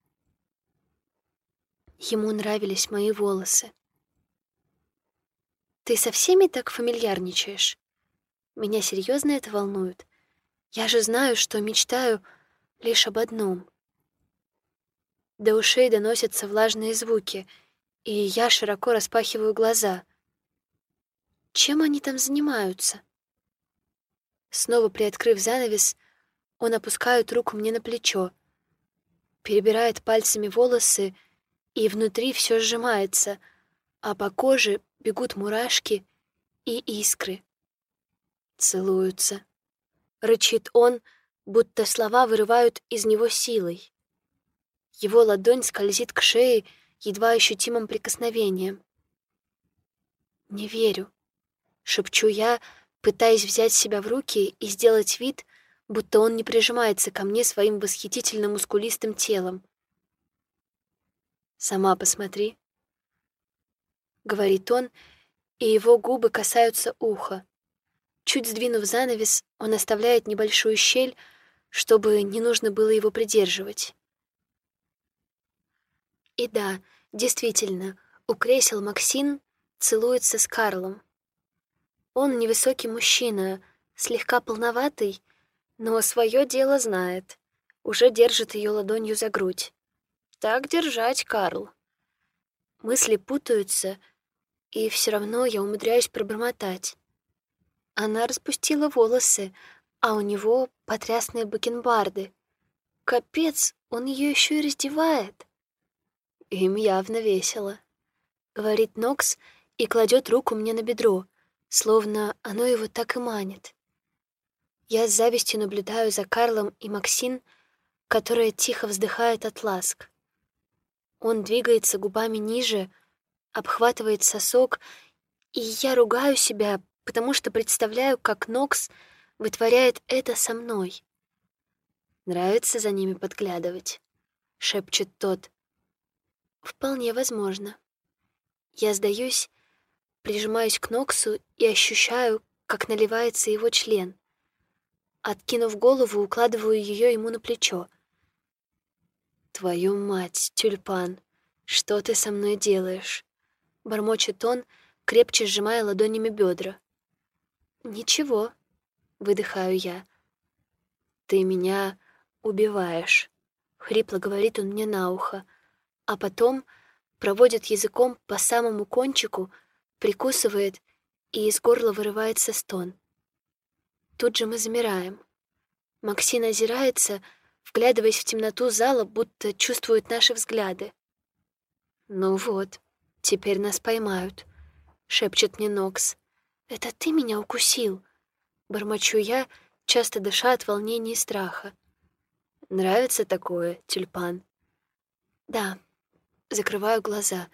Ему нравились мои волосы. «Ты со всеми так фамильярничаешь? Меня серьезно это волнует. Я же знаю, что мечтаю лишь об одном — до ушей доносятся влажные звуки, и я широко распахиваю глаза. Чем они там занимаются? Снова приоткрыв занавес, он опускает руку мне на плечо, перебирает пальцами волосы, и внутри все сжимается, а по коже бегут мурашки и искры. Целуются. Рычит он, будто слова вырывают из него силой. Его ладонь скользит к шее едва ощутимым прикосновением. «Не верю», — шепчу я, пытаясь взять себя в руки и сделать вид, будто он не прижимается ко мне своим восхитительно мускулистым телом. «Сама посмотри», — говорит он, и его губы касаются уха. Чуть сдвинув занавес, он оставляет небольшую щель, чтобы не нужно было его придерживать. И да, действительно, у кресел Максин целуется с Карлом. Он невысокий мужчина, слегка полноватый, но свое дело знает. Уже держит ее ладонью за грудь. Так держать, Карл. Мысли путаются, и все равно я умудряюсь пробормотать. Она распустила волосы, а у него потрясные бакенбарды. Капец, он ее еще и раздевает. Им явно весело. Говорит Нокс и кладет руку мне на бедро, словно оно его так и манит. Я с завистью наблюдаю за Карлом и Максин, которая тихо вздыхает от ласк. Он двигается губами ниже, обхватывает сосок, и я ругаю себя, потому что представляю, как Нокс вытворяет это со мной. «Нравится за ними подглядывать», — шепчет тот. Вполне возможно. Я сдаюсь, прижимаюсь к Ноксу и ощущаю, как наливается его член. Откинув голову, укладываю ее ему на плечо. «Твою мать, тюльпан, что ты со мной делаешь?» — бормочет он, крепче сжимая ладонями бедра. «Ничего», — выдыхаю я. «Ты меня убиваешь», — хрипло говорит он мне на ухо, — а потом проводит языком по самому кончику, прикусывает, и из горла вырывается стон. Тут же мы замираем. Максин озирается, вглядываясь в темноту зала, будто чувствует наши взгляды. «Ну вот, теперь нас поймают», — шепчет мне Нокс. «Это ты меня укусил?» — бормочу я, часто дыша от волнения и страха. «Нравится такое, тюльпан?» «Да», закрываю глаза.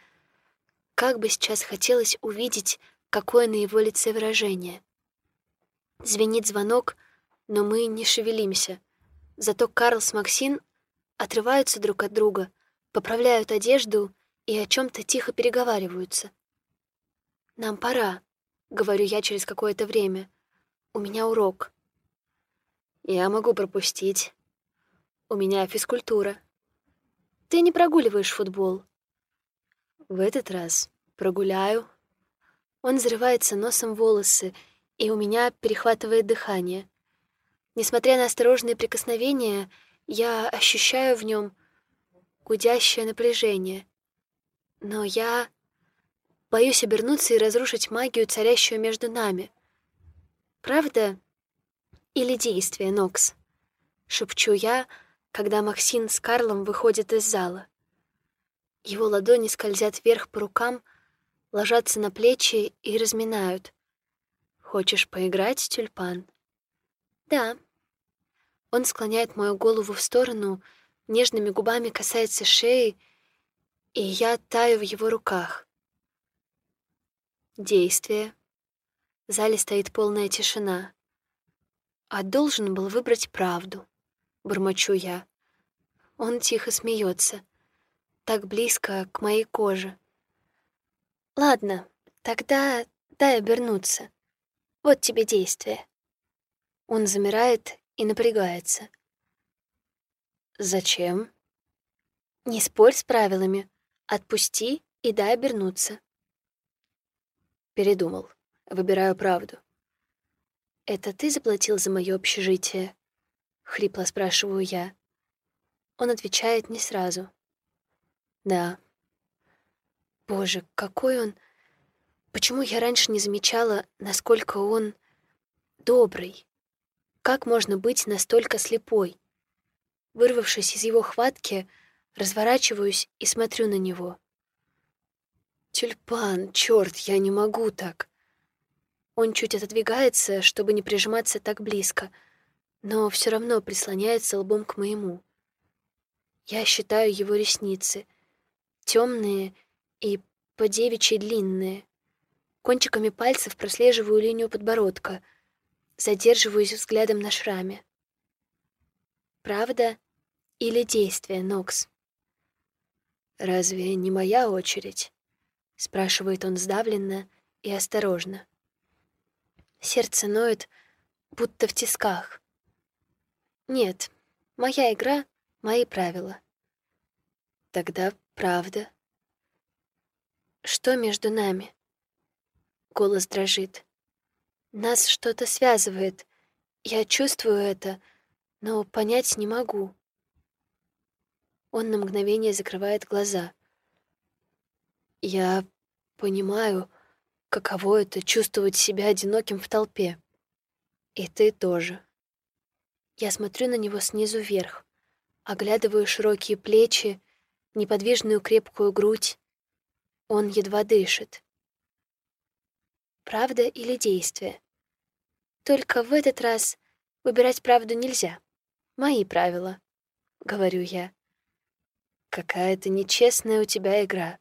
Как бы сейчас хотелось увидеть, какое на его лице выражение. Звенит звонок, но мы не шевелимся. Зато Карл с Максин отрываются друг от друга, поправляют одежду и о чем то тихо переговариваются. «Нам пора», — говорю я через какое-то время. «У меня урок». «Я могу пропустить. У меня физкультура», ты не прогуливаешь футбол. В этот раз прогуляю. Он взрывается носом волосы, и у меня перехватывает дыхание. Несмотря на осторожные прикосновения, я ощущаю в нем гудящее напряжение. Но я Боюсь обернуться и разрушить магию, царящую между нами. Правда или действие, Нокс? Шепчу я, когда Максин с Карлом выходят из зала. Его ладони скользят вверх по рукам, ложатся на плечи и разминают. «Хочешь поиграть, тюльпан?» «Да». Он склоняет мою голову в сторону, нежными губами касается шеи, и я таю в его руках. Действие. В зале стоит полная тишина. А должен был выбрать правду, бормочу я. Он тихо смеется, так близко к моей коже. Ладно, тогда дай обернуться. Вот тебе действие. Он замирает и напрягается. Зачем? Не спорь с правилами. Отпусти и дай обернуться. Передумал. Выбираю правду. «Это ты заплатил за мое общежитие?» — хрипло спрашиваю я. Он отвечает не сразу. «Да». Боже, какой он... Почему я раньше не замечала, насколько он добрый? Как можно быть настолько слепой? Вырвавшись из его хватки, разворачиваюсь и смотрю на него. «Тюльпан, черт, я не могу так!» Он чуть отодвигается, чтобы не прижиматься так близко, но все равно прислоняется лбом к моему. Я считаю его ресницы, темные и по девичьи длинные. Кончиками пальцев прослеживаю линию подбородка, задерживаюсь взглядом на шраме. Правда или действие, Нокс? «Разве не моя очередь?» — спрашивает он сдавленно и осторожно. Сердце ноет, будто в тисках. Нет, моя игра — мои правила. Тогда правда. Что между нами? Голос дрожит. Нас что-то связывает. Я чувствую это, но понять не могу. Он на мгновение закрывает глаза. Я понимаю, каково это — чувствовать себя одиноким в толпе. И ты тоже. Я смотрю на него снизу вверх, оглядываю широкие плечи, неподвижную крепкую грудь, он едва дышит. Правда или действие? Только в этот раз выбирать правду нельзя. Мои правила, — говорю я. Какая-то нечестная у тебя игра.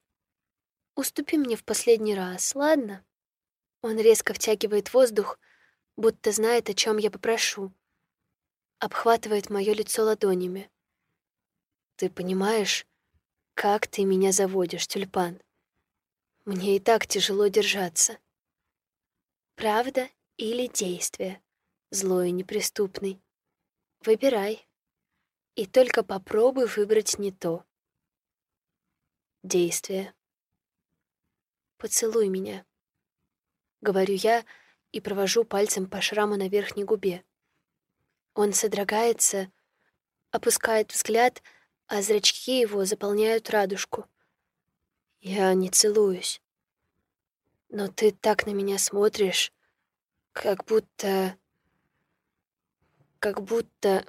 Уступи мне в последний раз, ладно? Он резко втягивает воздух, будто знает, о чем я попрошу. Обхватывает мое лицо ладонями. Ты понимаешь, как ты меня заводишь, тюльпан? Мне и так тяжело держаться. Правда или действие? Злой и неприступный. Выбирай. И только попробуй выбрать не то. Действие. Поцелуй меня. Говорю я и провожу пальцем по шраму на верхней губе. Он содрогается, опускает взгляд, а зрачки его заполняют радужку. Я не целуюсь. Но ты так на меня смотришь, как будто... Как будто...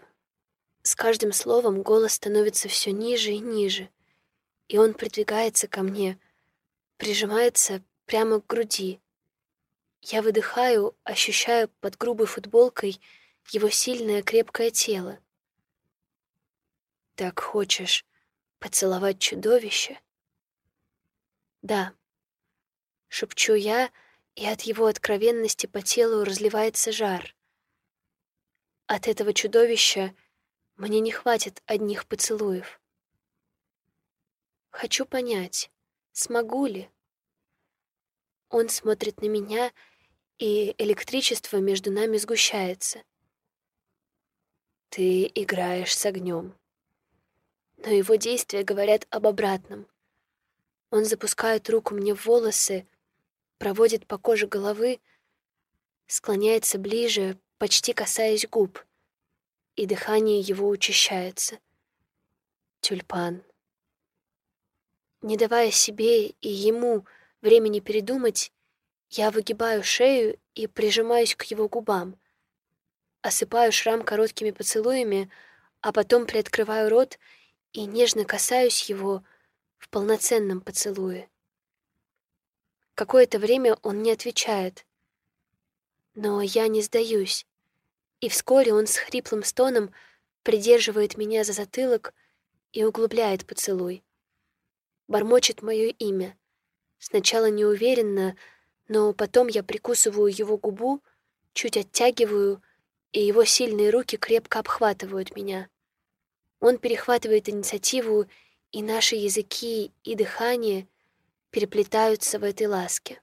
С каждым словом голос становится все ниже и ниже, и он придвигается ко мне, прижимается прямо к груди. Я выдыхаю, ощущаю под грубой футболкой его сильное крепкое тело. Так хочешь поцеловать чудовище? «Да», — шепчу я, и от его откровенности по телу разливается жар. От этого чудовища мне не хватит одних поцелуев. Хочу понять, смогу ли. Он смотрит на меня, и электричество между нами сгущается. Ты играешь с огнем. Но его действия говорят об обратном. Он запускает руку мне в волосы, проводит по коже головы, склоняется ближе, почти касаясь губ, и дыхание его учащается. Тюльпан. Не давая себе и ему времени передумать, я выгибаю шею и прижимаюсь к его губам, осыпаю шрам короткими поцелуями, а потом приоткрываю рот и нежно касаюсь его в полноценном поцелуе. Какое-то время он не отвечает, но я не сдаюсь, и вскоре он с хриплым стоном придерживает меня за затылок и углубляет поцелуй. Бормочет мое имя. Сначала неуверенно, но потом я прикусываю его губу, чуть оттягиваю, и его сильные руки крепко обхватывают меня. Он перехватывает инициативу, и наши языки и дыхание переплетаются в этой ласке.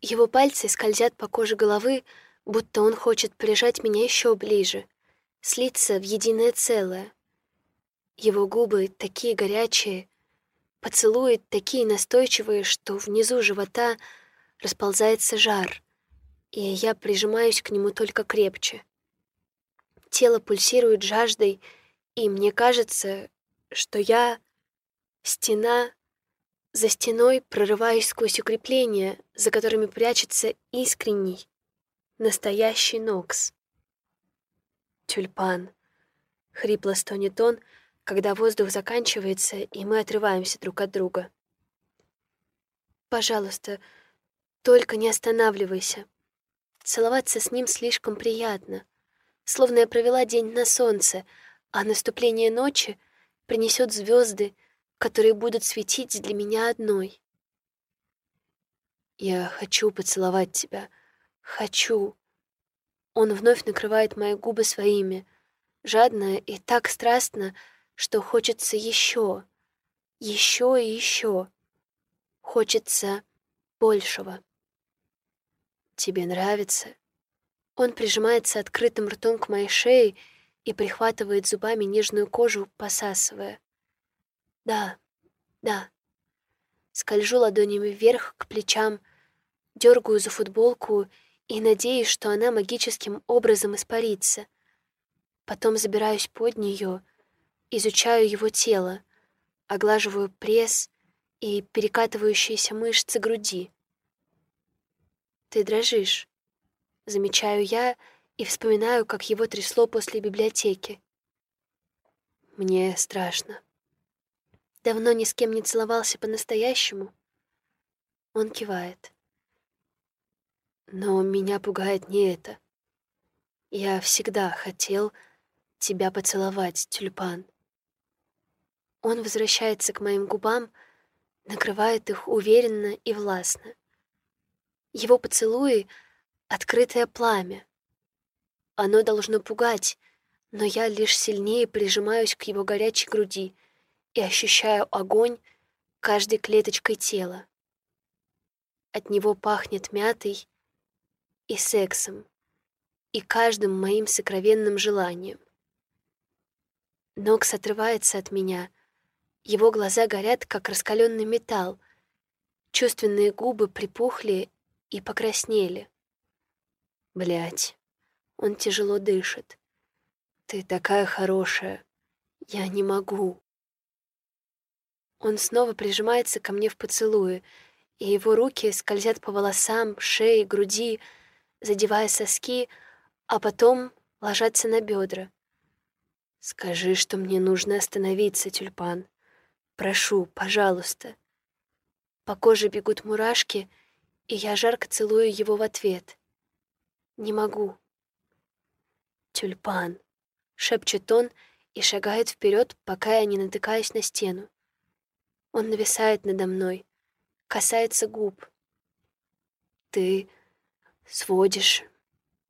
Его пальцы скользят по коже головы, будто он хочет прижать меня еще ближе, слиться в единое целое. Его губы такие горячие, поцелуи такие настойчивые, что внизу живота расползается жар, и я прижимаюсь к нему только крепче. Тело пульсирует жаждой, и мне кажется, что я — стена, за стеной прорываюсь сквозь укрепления, за которыми прячется искренний, настоящий Нокс. Тюльпан. Хрипло стонет он, когда воздух заканчивается, и мы отрываемся друг от друга. Пожалуйста, только не останавливайся. Целоваться с ним слишком приятно, словно я провела день на солнце, а наступление ночи принесет звезды, которые будут светить для меня одной. Я хочу поцеловать тебя. Хочу. Он вновь накрывает мои губы своими, жадно и так страстно, что хочется еще, еще и еще. Хочется большего. Тебе нравится? Он прижимается открытым ртом к моей шее и прихватывает зубами нежную кожу, посасывая. Да, да. Скольжу ладонями вверх к плечам, дергаю за футболку и надеюсь, что она магическим образом испарится. Потом забираюсь под нее, изучаю его тело, оглаживаю пресс и перекатывающиеся мышцы груди. Ты дрожишь, замечаю я и вспоминаю, как его трясло после библиотеки. Мне страшно. Давно ни с кем не целовался по-настоящему. Он кивает. Но меня пугает не это. Я всегда хотел тебя поцеловать, тюльпан. Он возвращается к моим губам, накрывает их уверенно и властно. Его поцелуи — открытое пламя, оно должно пугать, но я лишь сильнее прижимаюсь к его горячей груди и ощущаю огонь каждой клеточкой тела. От него пахнет мятой и сексом, и каждым моим сокровенным желанием. Нокс отрывается от меня, его глаза горят, как раскаленный металл, чувственные губы припухли и покраснели. Блять. Он тяжело дышит. «Ты такая хорошая. Я не могу». Он снова прижимается ко мне в поцелуе, и его руки скользят по волосам, шее, груди, задевая соски, а потом ложатся на бедра. «Скажи, что мне нужно остановиться, тюльпан. Прошу, пожалуйста». По коже бегут мурашки, и я жарко целую его в ответ. «Не могу. «Тюльпан», — шепчет он и шагает вперед, пока я не натыкаюсь на стену. Он нависает надо мной, касается губ. «Ты сводишь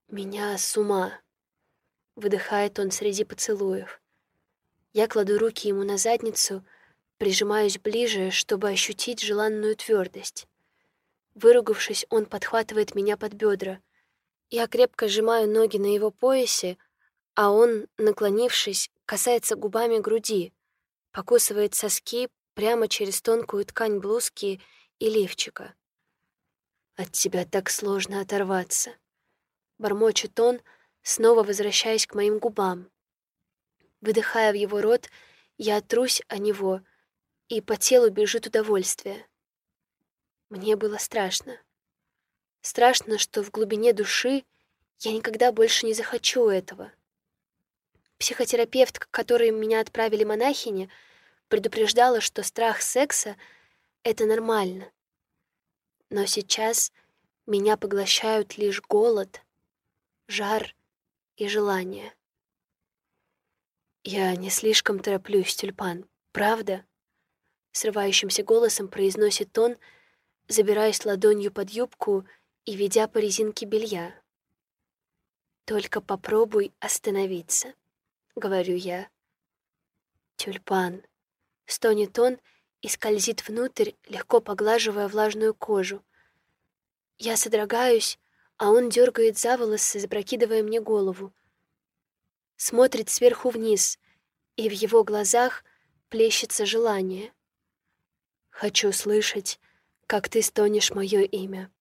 меня с ума», — выдыхает он среди поцелуев. Я кладу руки ему на задницу, прижимаюсь ближе, чтобы ощутить желанную твердость. Выругавшись, он подхватывает меня под бедра — я крепко сжимаю ноги на его поясе, а он, наклонившись, касается губами груди, покусывает соски прямо через тонкую ткань блузки и лифчика. «От тебя так сложно оторваться», — бормочет он, снова возвращаясь к моим губам. Выдыхая в его рот, я трусь о него, и по телу бежит удовольствие. Мне было страшно. Страшно, что в глубине души я никогда больше не захочу этого. Психотерапевт, к которой меня отправили монахини, предупреждала, что страх секса — это нормально. Но сейчас меня поглощают лишь голод, жар и желание. «Я не слишком тороплюсь, тюльпан, правда?» Срывающимся голосом произносит он, забираясь ладонью под юбку и ведя по резинке белья. «Только попробуй остановиться», — говорю я. «Тюльпан», — стонет он и скользит внутрь, легко поглаживая влажную кожу. Я содрогаюсь, а он дергает за волосы, запрокидывая мне голову. Смотрит сверху вниз, и в его глазах плещется желание. Хочу слышать, как ты стонешь мое имя,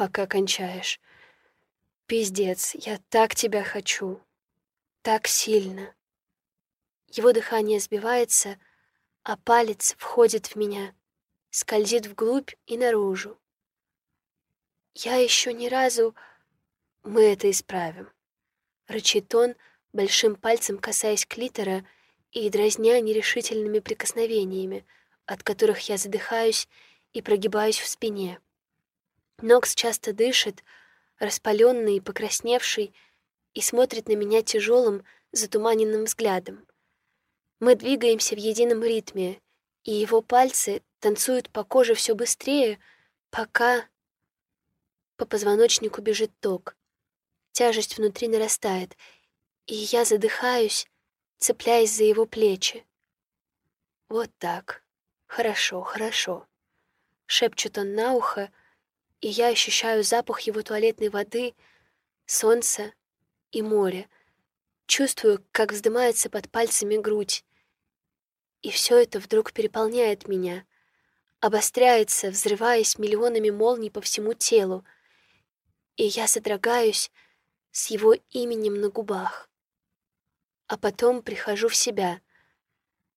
пока кончаешь. Пиздец, я так тебя хочу. Так сильно. Его дыхание сбивается, а палец входит в меня, скользит вглубь и наружу. Я еще ни разу... Мы это исправим. Рычит он, большим пальцем касаясь клитора и дразня нерешительными прикосновениями, от которых я задыхаюсь и прогибаюсь в спине. Нокс часто дышит, распаленный и покрасневший, и смотрит на меня тяжелым, затуманенным взглядом. Мы двигаемся в едином ритме, и его пальцы танцуют по коже все быстрее, пока по позвоночнику бежит ток. Тяжесть внутри нарастает, и я задыхаюсь, цепляясь за его плечи. Вот так. Хорошо, хорошо. Шепчет он на ухо, и я ощущаю запах его туалетной воды, солнца и моря. Чувствую, как вздымается под пальцами грудь. И все это вдруг переполняет меня, обостряется, взрываясь миллионами молний по всему телу — и я содрогаюсь с его именем на губах. А потом прихожу в себя,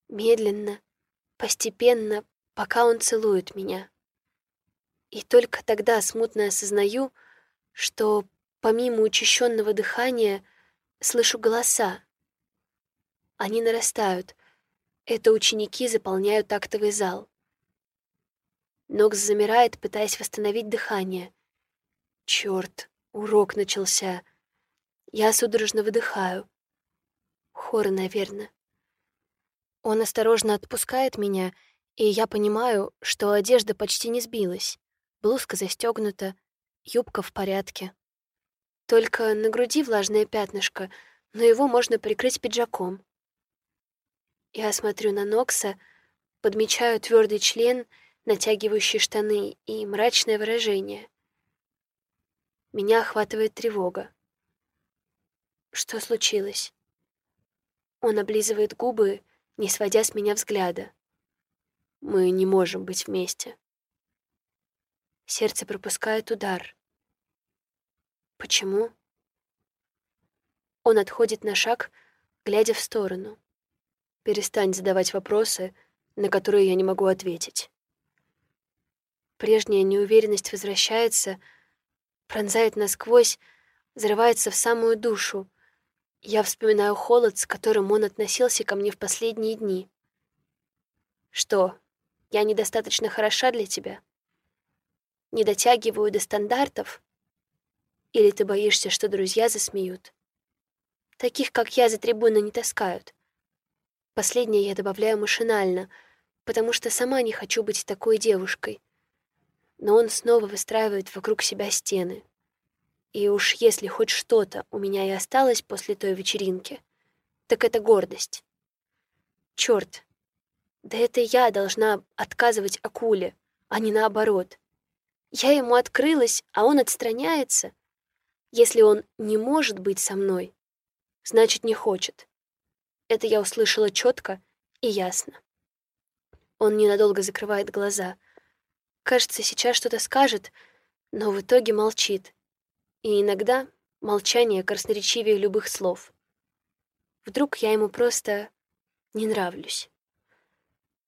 медленно, постепенно, пока он целует меня. И только тогда смутно осознаю, что помимо учащенного дыхания слышу голоса. Они нарастают. Это ученики заполняют актовый зал. Нокс замирает, пытаясь восстановить дыхание — Черт, урок начался. Я судорожно выдыхаю. Хор, наверное. Он осторожно отпускает меня, и я понимаю, что одежда почти не сбилась. Блузка застегнута, юбка в порядке. Только на груди влажное пятнышко, но его можно прикрыть пиджаком. Я смотрю на Нокса, подмечаю твердый член, натягивающий штаны, и мрачное выражение. Меня охватывает тревога. Что случилось? Он облизывает губы, не сводя с меня взгляда. Мы не можем быть вместе. Сердце пропускает удар. Почему? Он отходит на шаг, глядя в сторону. Перестань задавать вопросы, на которые я не могу ответить. Прежняя неуверенность возвращается — пронзает насквозь, взрывается в самую душу. Я вспоминаю холод, с которым он относился ко мне в последние дни. Что, я недостаточно хороша для тебя? Не дотягиваю до стандартов? Или ты боишься, что друзья засмеют? Таких, как я, за трибуны не таскают. Последнее я добавляю машинально, потому что сама не хочу быть такой девушкой — но он снова выстраивает вокруг себя стены. И уж если хоть что-то у меня и осталось после той вечеринки, так это гордость. Черт, да это я должна отказывать акуле, а не наоборот. Я ему открылась, а он отстраняется. Если он не может быть со мной, значит, не хочет. Это я услышала четко и ясно. Он ненадолго закрывает глаза — Кажется, сейчас что-то скажет, но в итоге молчит. И иногда молчание красноречивее любых слов. Вдруг я ему просто не нравлюсь.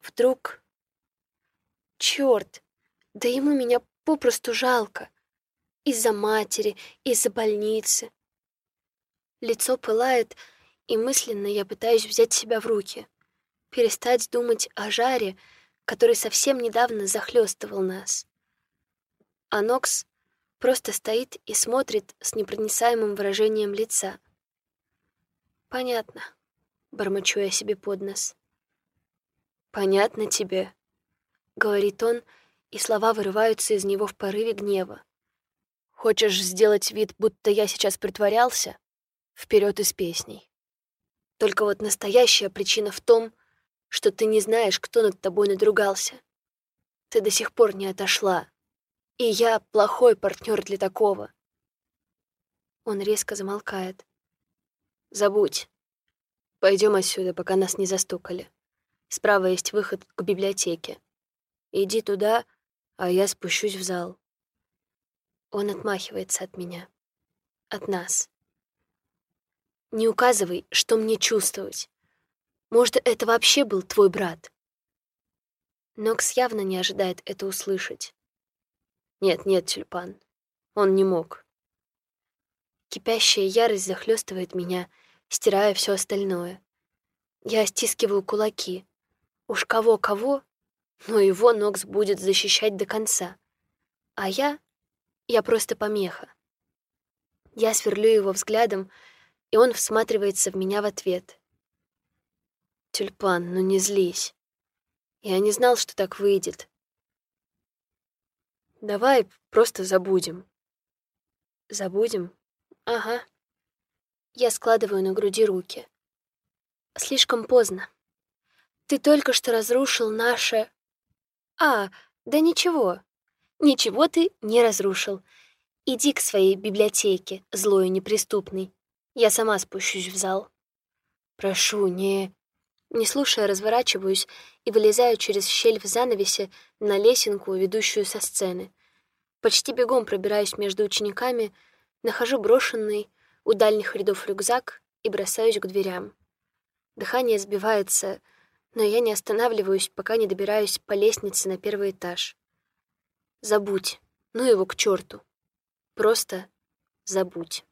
Вдруг... Чёрт! Да ему меня попросту жалко. Из-за матери, из-за больницы. Лицо пылает, и мысленно я пытаюсь взять себя в руки, перестать думать о жаре, который совсем недавно захлестывал нас. А Нокс просто стоит и смотрит с непроницаемым выражением лица. «Понятно», — бормочу я себе под нос. «Понятно тебе», — говорит он, и слова вырываются из него в порыве гнева. «Хочешь сделать вид, будто я сейчас притворялся? Вперед из песней. Только вот настоящая причина в том, что ты не знаешь, кто над тобой надругался. Ты до сих пор не отошла. И я плохой партнер для такого. Он резко замолкает. Забудь. Пойдем отсюда, пока нас не застукали. Справа есть выход к библиотеке. Иди туда, а я спущусь в зал. Он отмахивается от меня. От нас. Не указывай, что мне чувствовать. Может, это вообще был твой брат? Нокс явно не ожидает это услышать. Нет, нет, тюльпан. Он не мог. Кипящая ярость захлестывает меня, стирая все остальное. Я стискиваю кулаки. Уж кого-кого, но его Нокс будет защищать до конца. А я... я просто помеха. Я сверлю его взглядом, и он всматривается в меня в ответ. «Тюльпан, ну не злись. Я не знал, что так выйдет. Давай просто забудем». «Забудем? Ага». Я складываю на груди руки. Слишком поздно. Ты только что разрушил наше... А, да ничего. Ничего ты не разрушил. Иди к своей библиотеке, злой и неприступный. Я сама спущусь в зал. Прошу, не... Не слушая, разворачиваюсь и вылезаю через щель в занавесе на лесенку, ведущую со сцены. Почти бегом пробираюсь между учениками, нахожу брошенный у дальних рядов рюкзак и бросаюсь к дверям. Дыхание сбивается, но я не останавливаюсь, пока не добираюсь по лестнице на первый этаж. Забудь, ну его к черту. Просто забудь.